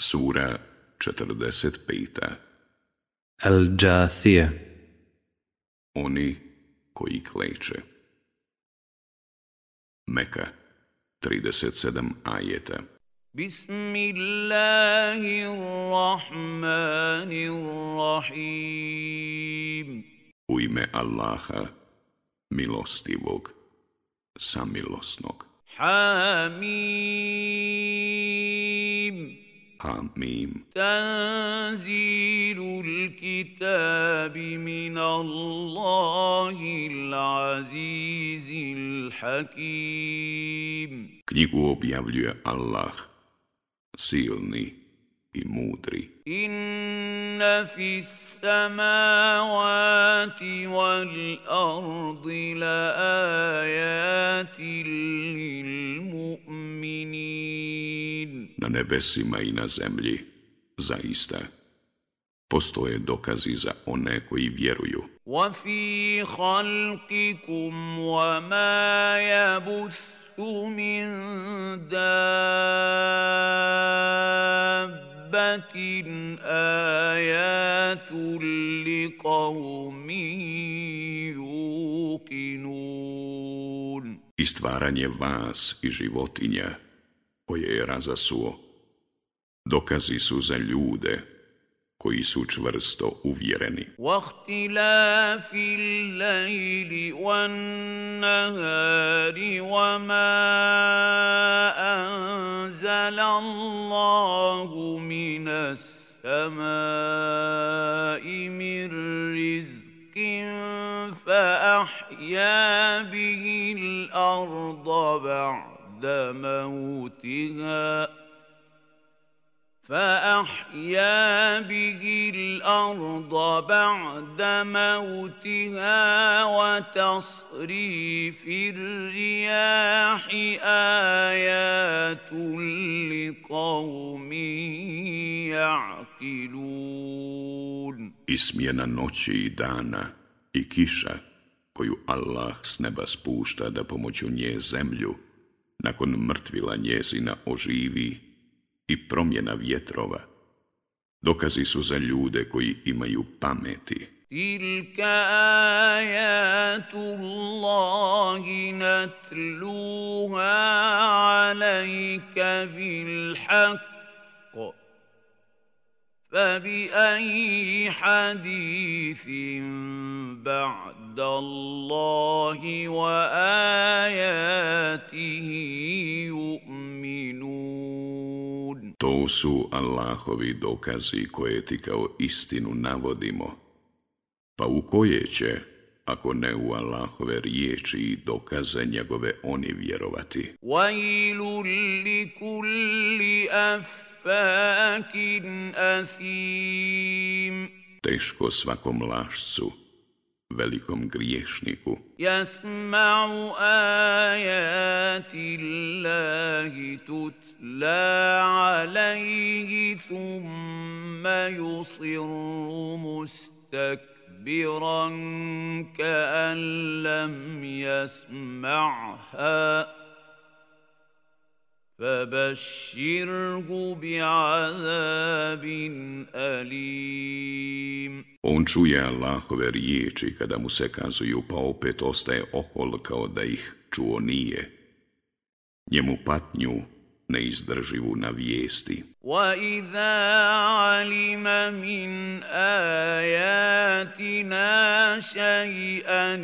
Sura 45. Al-Jathije Oni koji kleče. Meka 37 ajeta. Bismillahirrahmanirrahim. U ime Allaha, milostivog, samilosnog. Hamim. حميم تنزيل الكتاب من الله العزيز الحكيم. Книгу объявлює Аллах сильный и мудрый إن في السماوات والأرض لآيات للمؤمنين. Na nebesima i na zemlji, zaista, postoje dokazi za one koji vjeruju. وفي خلقكم وما يبث من دابة آيات لقوم يوقنون I stvaranje vas i životinja koje je razasuo. Dokazi su za ljude koji su čvrsto uvjereni. واختلاف الليل والنهار وما أنزل الله من السماء من رزق فأحيا به الأرض بعد موتها فأحيا به الأرض بعد موتها وتصريف الرياح آيات لقوم يعقلون I smjena noći i dana i kiša koju Allah s neba spušta da pomoću nje zemlju nakon mrtvila njezina oživi i promjena vjetrova. Dokazi su za ljude koji imaju pameti. Tilka ajatu Allahi natluha alajka bilhaq فبأي حديث بعد الله وآياته يؤمنون To su Allahovi dokazi koje ti kao istinu navodimo. Pa u koje će, ako ne u Allahove riječi i dokaze njegove oni vjerovati? ويل لكل أفاك أثيم Teško svakom lašcu, velikom griješniku. Jasma'u ajati Allahi tutla alaihi thumma yusirru mustakbiran ka'an lam yasma'ha. فبشره بعذاب أليم On čuje Allahove riječi kada mu se kazuju, pa opet ostaje ohol kao da ih čuo nije. Njemu patnju neizdrživu na vijesti. وإذا علم من آياتنا شيئا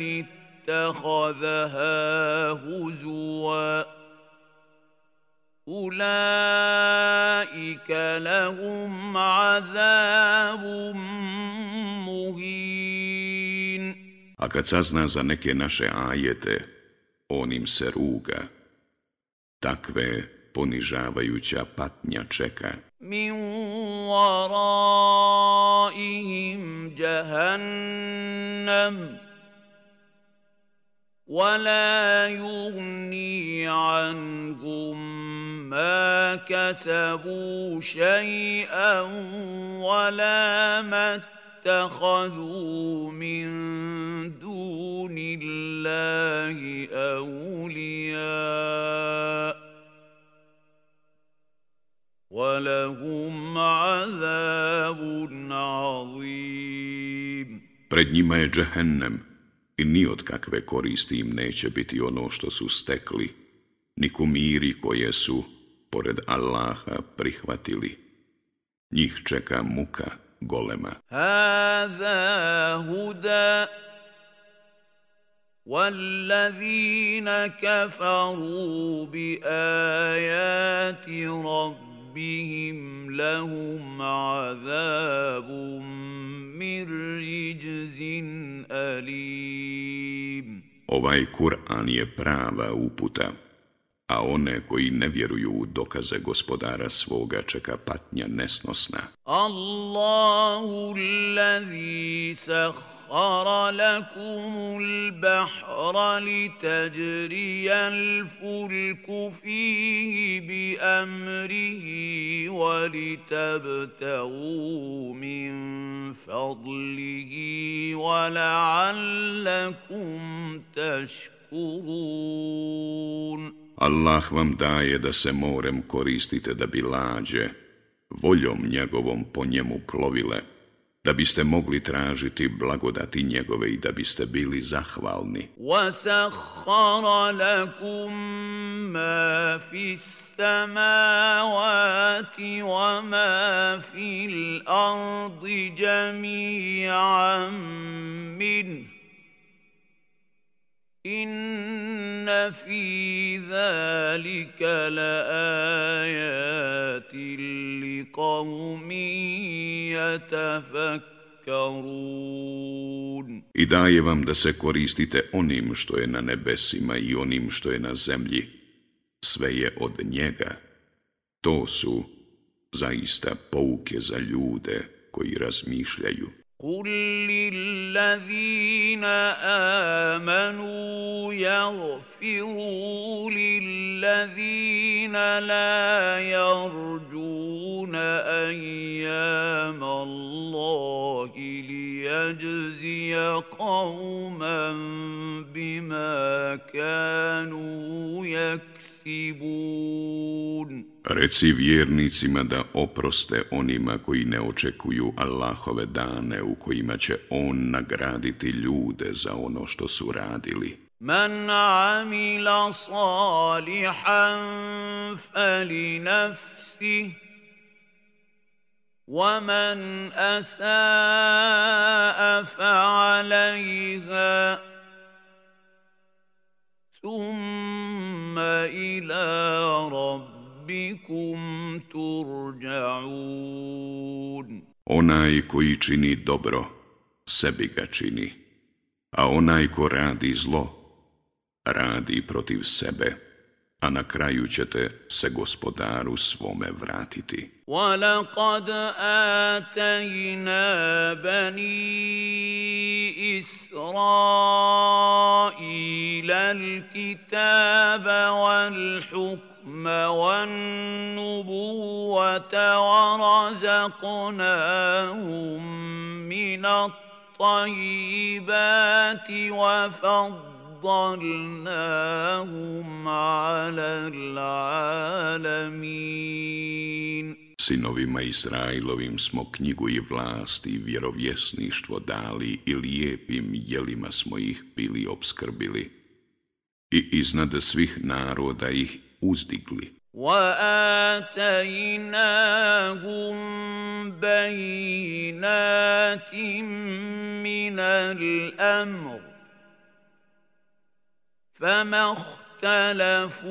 اتخذها هزوا أولئك لهم عذاب مهين A kad sazna za neke naše ajete, on im se ruga. Takve ponižavajuća patnja čeka. من ورائهم جهنم ولا يغني عنهم ما كسبوا شيئا ولا ما اتخذوا من دون الله أولياء وَلَهُمْ عَذَابٌ عَظِيمٌ Pred njima je džehennem i ni od kakve koristi im neće biti ono što su stekli, ni kumiri koje su, pored Allaha, prihvatili. Njih čeka muka golema. هَذَا هُدًى وَالَّذِينَ كَفَرُوا بِآيَاتِ رَبِّهِمْ لَهُمْ عَذَابٌ مِّن رِّجْزٍ أَلِيمٌ Ovaj Kur'an je prava uputa, a one koji ne vjeruju u dokaze gospodara svoga čeka patnja nesnosna. Allahu allazi سخر لكم البحر لتجري الفلك فيه بأمره ولتبتغوا من فضله ولعلكم تشكرون Allah vam daje da se morem koristite da bi lađe, voljom njegovom po njemu plovile, da biste mogli tražiti blagodati njegove i da biste bili zahvalni. وَسَخَّرَ لَكُم مَّا فِي السَّمَاوَاتِ وَمَا فِي الْأَرْضِ جَمِيعًا مِّنْهُ إِنَّ فِي ذَلِكَ لَآيَاتٍ لِقَوْمٍ يَتَفَكَّرُونَ I daje vam da se koristite onim što je na nebesima i onim što je na zemlji. Sve je od njega. To su zaista pouke za ljude koji razmišljaju. قل للذين آمنوا يغفروا للذين لا يرجون أيام الله ليجزي قوما بما كانوا يكسبون Reci vjernicima da oproste onima koji ne očekuju Allahove dane u kojima će On nagraditi ljude za ono što su radili. Man amila salihan fali nafsi ومن أساء فعليها ثم إلى ربه rabbikum turja'un. Onaj koji čini dobro, sebi ga čini, a onaj ko radi zlo, radi protiv sebe, A na kraju ćete se gospodaru svome vratiti. وَلَقَدْ آتَيْنَا بَنِي إِسْرَائِيلَ الْكِتَابَ وَالْحُكْمَ وَالنُّبُوَّةَ وَرَزَقْنَاهُم مِّنَ الطَّيِّبَاتِ وَفَضَّلْنَاهُمْ عَلَى الْعَالَمِينَ Sinovima Israilovim smo knjigu i vlast i vjerovjesništvo dali i lijepim jelima smo ih bili obskrbili i iznad svih naroda ih uzdigli. وَآتَيْنَاهُمْ بَيِّنَاتٍ مِّنَ الْأَمْرِ فَمَا اخْتَلَفُوا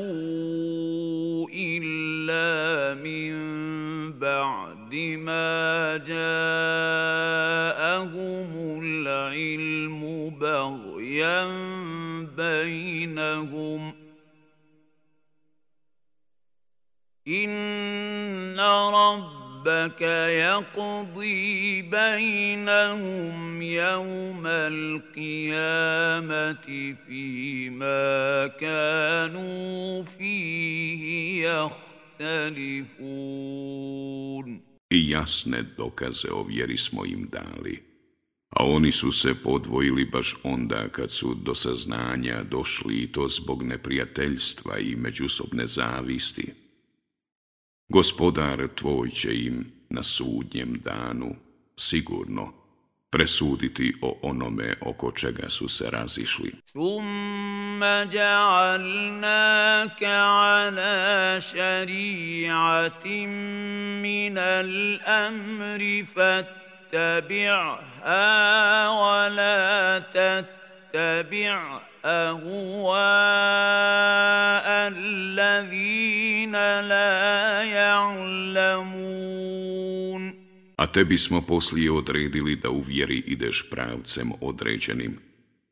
إِلَّا مِن بَعْدِ مَا جَاءَهُمُ الْعِلْمُ بَغْيًا بَيْنَهُمْ ۚ إِنَّ رَبَّكَ يَقْضِي بَيْنَهُمْ يَوْمَ الْقِيَامَةِ فِيمَا كَانُوا فِيهِ يَخْتَلِفُونَ I jasne dokaze o vjeri smo im dali. A oni su se podvojili baš onda kad su do saznanja došli i to zbog neprijateljstva i međusobne zavisti. Gospodar tvoj će im na sudnjem danu sigurno presuditi o onome oko čega su se razišli. Thumma ja'alnaka ala šari'atim min al-amri fattabi'ha wa la tattabi' أهواء الذين لا يعلمون A tebi smo poslije odredili da u vjeri ideš pravcem određenim.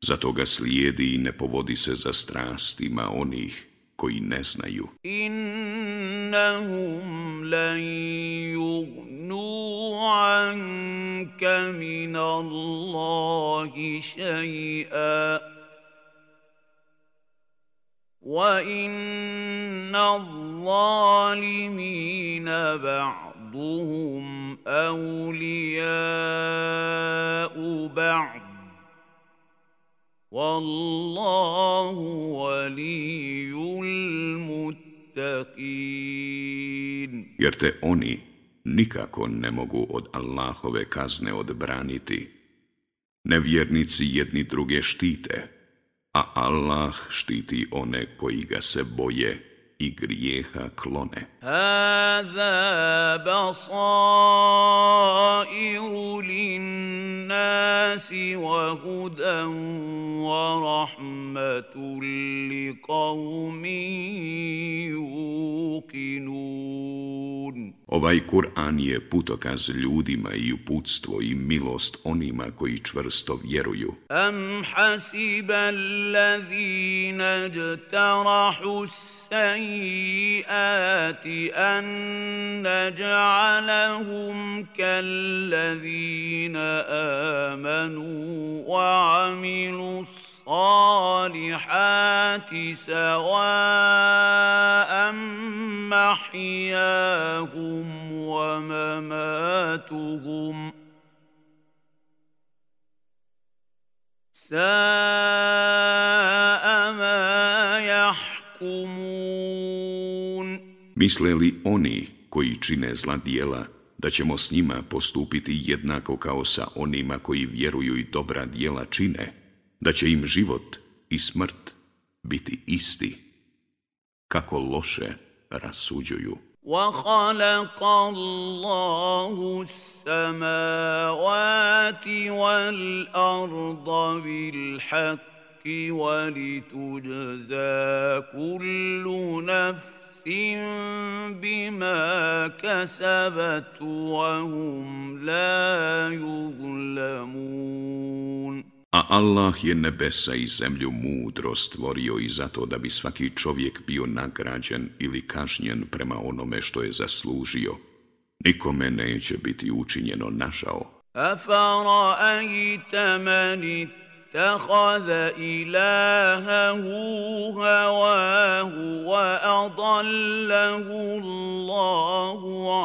Zato ga slijedi i ne povodi se za strastima onih koji ne znaju. Innahum lan yugnu anka min Allahi še'a. وَإِنَّ الظَّالِمِينَ بَعْضُهُمْ أَوْلِيَاءُ بَعْضٍ وَاللَّهُ وَلِيُّ الْمُتَّقِينَ Jer te oni nikako ne mogu od Allahove kazne odbraniti. Nevjernici jedni druge štite, a Allah štiti one koji ga se boje i grijeha klone. Hada basairu linnasi wa hudan wa rahmatul li qavmin yuqinun. Ovaj Kur'an je putokaz ljudima i uputstvo i milost onima koji čvrsto vjeruju. Am hasiba allazina jtarahu sayyiati an naj'alahum kallazina amanu wa amilu الصالحات سواء محياهم ومماتهم ساء ما يحكمون Misle li oni koji čine zla dijela da ćemo s njima postupiti jednako kao sa onima koji vjeruju i dobra dijela čine? da će im život i smrt biti isti, kako loše rasuđuju. وخلق الله السماوات والأرض بالحق ولتجزى كل نفس بما كسبت وهم لا يظلمون A Allah je nebesa i zemlju mudro stvorio i zato da bi svaki čovjek bio nagrađen ili kažnjen prema onome što je zaslužio. Nikome neće biti učinjeno našao. أفرأيت من اتخذ إلهه هواه وأضله الله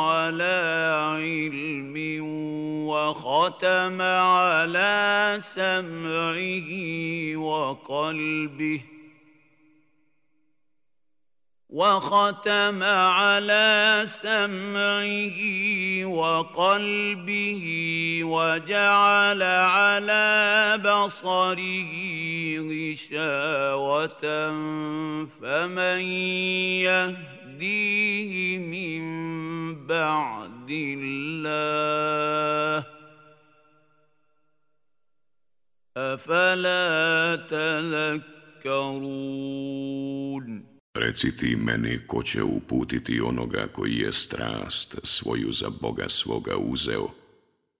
على علم وختم على سمعه وقلبه وختم على سمعه وقلبه وجعل على بصره غشاوة فمن يهديه من بعد الله أفلا تذكرون Reci ti meni ko će uputiti onoga koji je strast svoju za Boga svoga uzeo,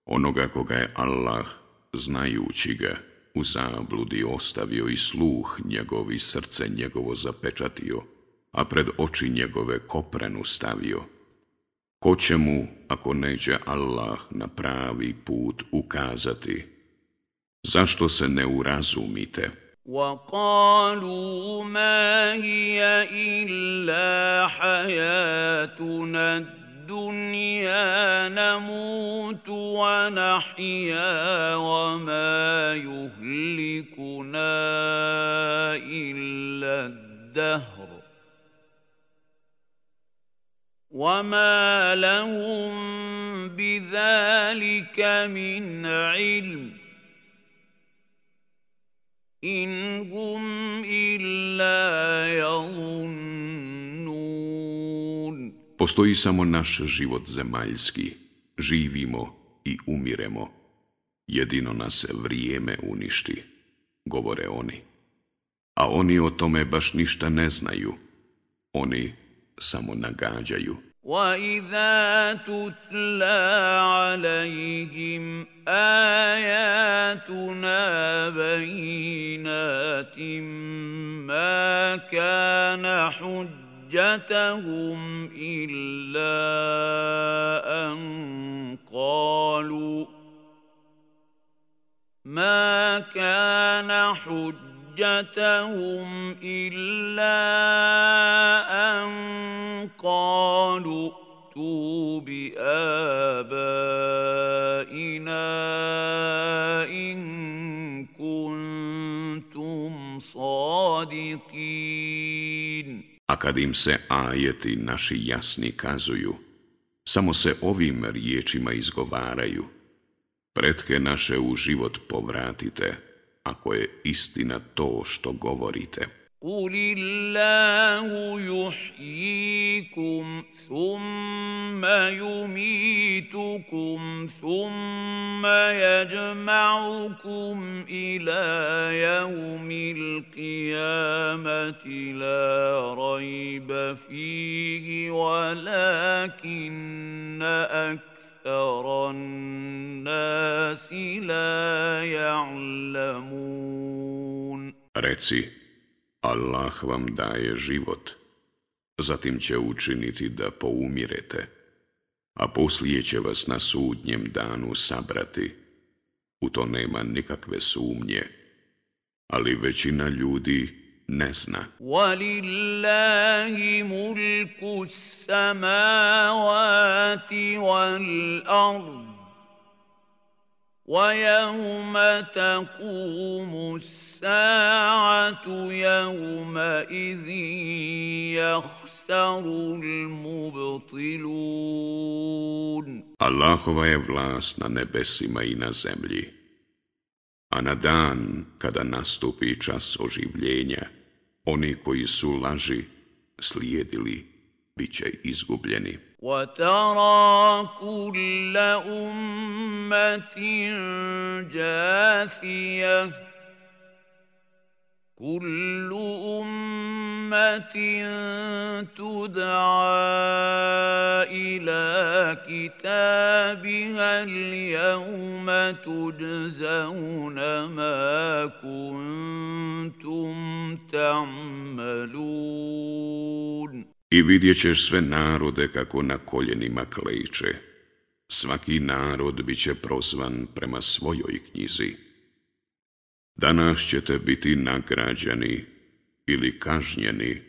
onoga koga je Allah, znajući ga, u zabludi ostavio i sluh njegov i srce njegovo zapečatio, a pred oči njegove koprenu stavio. Ko će mu, ako neće Allah na pravi put ukazati? Zašto se ne urazumite? وقالوا ما هي إلا حياتنا الدنيا نموت ونحيا وما يهلكنا إلا الدهر وما لهم بذلك من علم إن هم إلا يظنون Postoji samo naš život zemaljski, živimo i umiremo, jedino nas vrijeme uništi, govore oni. A oni o tome baš ništa ne znaju, oni samo nagađaju. واذا تتلى عليهم اياتنا بينات ما كان حجتهم الا ان قالوا ما كان حجتهم الا ان قالوا ائتوا بآبائنا إن كنتم صادقين A kad im se ajeti naši jasni kazuju, samo se ovim riječima izgovaraju. Pretke naše u život povratite, ako je istina to što govorite. قل الله يحييكم ثم يميتكم ثم يجمعكم إلى يوم القيامة لا ريب فيه ولكن أكثر الناس لا يعلمون Allah vam daje život, zatim će učiniti da poumirete, a poslije će vas na sudnjem danu sabrati. U to nema nikakve sumnje, ali većina ljudi ne zna. Walillahi mulku samawati wal ard ويوم تقوم الساعة يومئذ يخسر المبطلون Allahova je vlast na nebesima i na zemlji. A na dan kada nastupi čas oživljenja, Oni koji su laži slijedili, bit će izgubljeni. وَتَرَى كُلَّ أُمَّةٍ جَاثِيَةٍ كُلُّ أُمَّةٍ تُدْعَى إِلَى كِتَابِهَا الْيَوْمَ تُجْزَوْنَ مَا كُنتُمْ تَعْمَلُونَ I vidjet ćeš sve narode kako na koljenima klejče. Svaki narod bit će prozvan prema svojoj knjizi. Danas ćete biti nagrađeni ili kažnjeni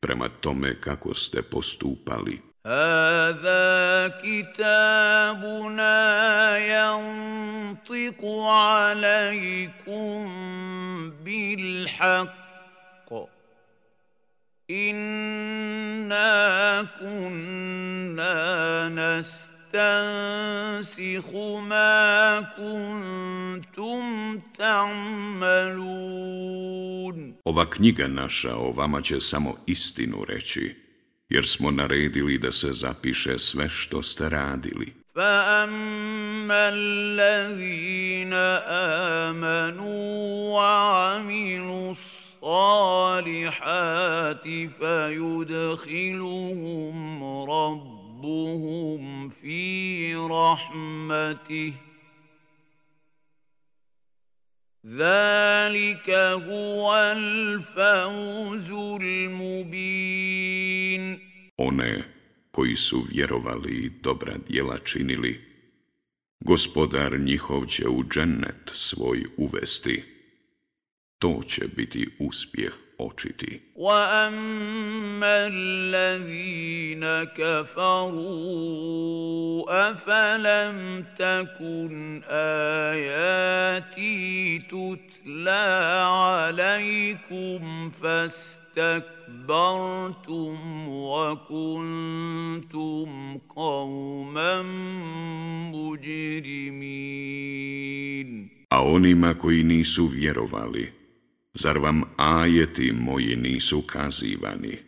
prema tome kako ste postupali. هذا كتابنا ينطق عليكم بالحق إنا كنا نستطيع تنسخ ما كنتم تعملون Ova knjiga naša o vama će samo istinu reći, jer smo naredili da se zapiše sve što ste radili. فَأَمَّا الَّذِينَ آمَنُوا وَعَمِلُوا الصَّالِحَاتِ فَيُدْخِلُهُمْ رَبُّ ربهم في رحمته ذلك هو الفوز المبين One koji su vjerovali i dobra djela činili, gospodar njihov će u džennet svoj uvesti. To će biti uspjeh očiti. وَأَمَّا الَّذِينَ كَفَرُوا أَفَلَمْ تَكُنْ آيَاتِي تُتْلَى عَلَيْكُمْ فَاسْتَكْبَرْتُمْ اسْتَكْبَرْتُمْ وَكُنْتُمْ قَوْمًا مُجْرِمِينَ A onima koji nisu vjerovali, zar vam ajeti moji nisu kazivani?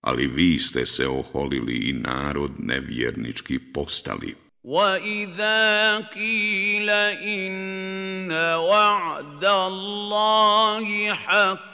Ali vi ste se oholili i narod nevjernički postali. وَإِذَا قِيلَ إِنَّ وَعْدَ اللَّهِ حَقٌّ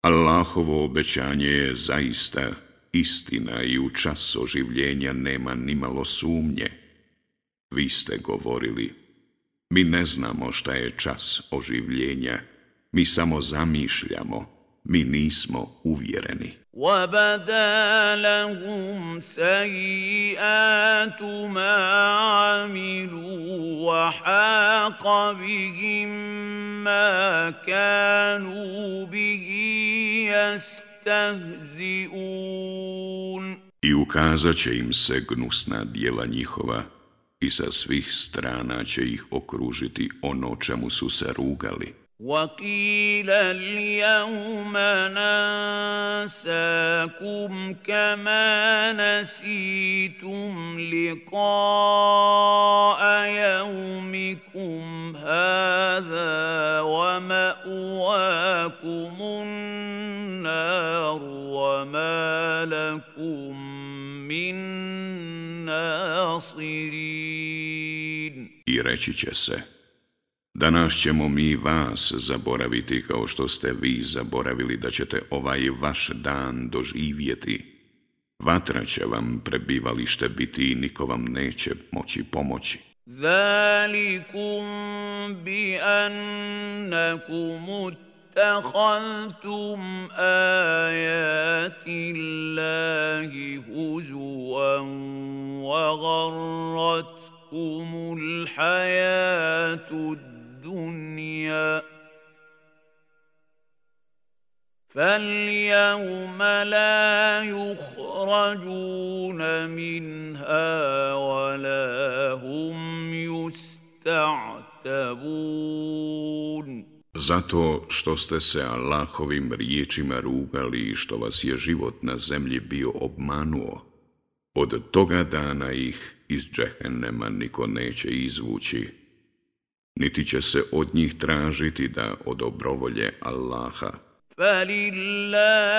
Allahovo obećanje je zaista istina i u čas oživljenja nema nimalo sumnje. Vi ste govorili, mi ne znamo šta je čas oživljenja, mi samo zamišljamo, mi nismo uvjereni. وَبَدَا لَهُمْ سَيِّئَاتُ مَا عَمِلُوا وَحَاقَ بِهِم مَّا كَانُوا بِهِ يَسْتَهْزِئُونَ I ukazat će im se gnusna dijela njihova i sa svih strana će ih okružiti ono čemu su se rugali. وقيل اليوم ننساكم كما نسيتم لقاء يومكم هذا ومأواكم النار وما لكم من ناصرين. Danas ćemo mi vas zaboraviti kao što ste vi zaboravili da ćete ovaj vaš dan doživjeti. Vatra će vam prebivalište biti i niko vam neće moći pomoći. ذَلِكُمْ بِأَنَّكُمُ اتَّخَذْتُمْ آيَاتِ اللَّهِ هُزُوًا وَغَرَّتْكُمُ الْحَيَاةُ الدُّنْيَا الدنيا فاليوم لا يخرجون منها ولا هم يستعتبون Zato što ste se Allahovim riječima rugali i što vas je život na zemlji bio obmanuo, od toga dana ih iz džehennema niko neće izvući, niti će se od njih tražiti da od obrovolje Allaha. Falillahi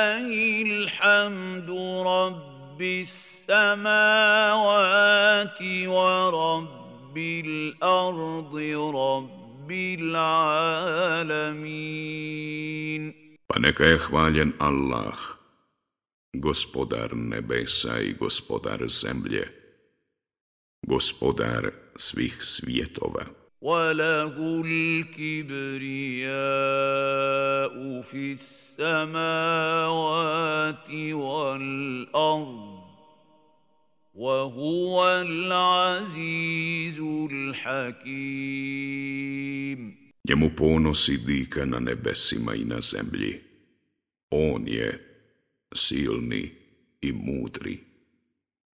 alhamdu rabbi samavati wa rabbil ardi rabbil alamin. Pa neka je hvaljen Allah, gospodar nebesa i gospodar zemlje, gospodar svih svjetova. وله الكبرياء في السماوات والأرض وهو العزيز الحكيم Njemu ponosi dika na nebesima i na zemlji. On je silni i mudri.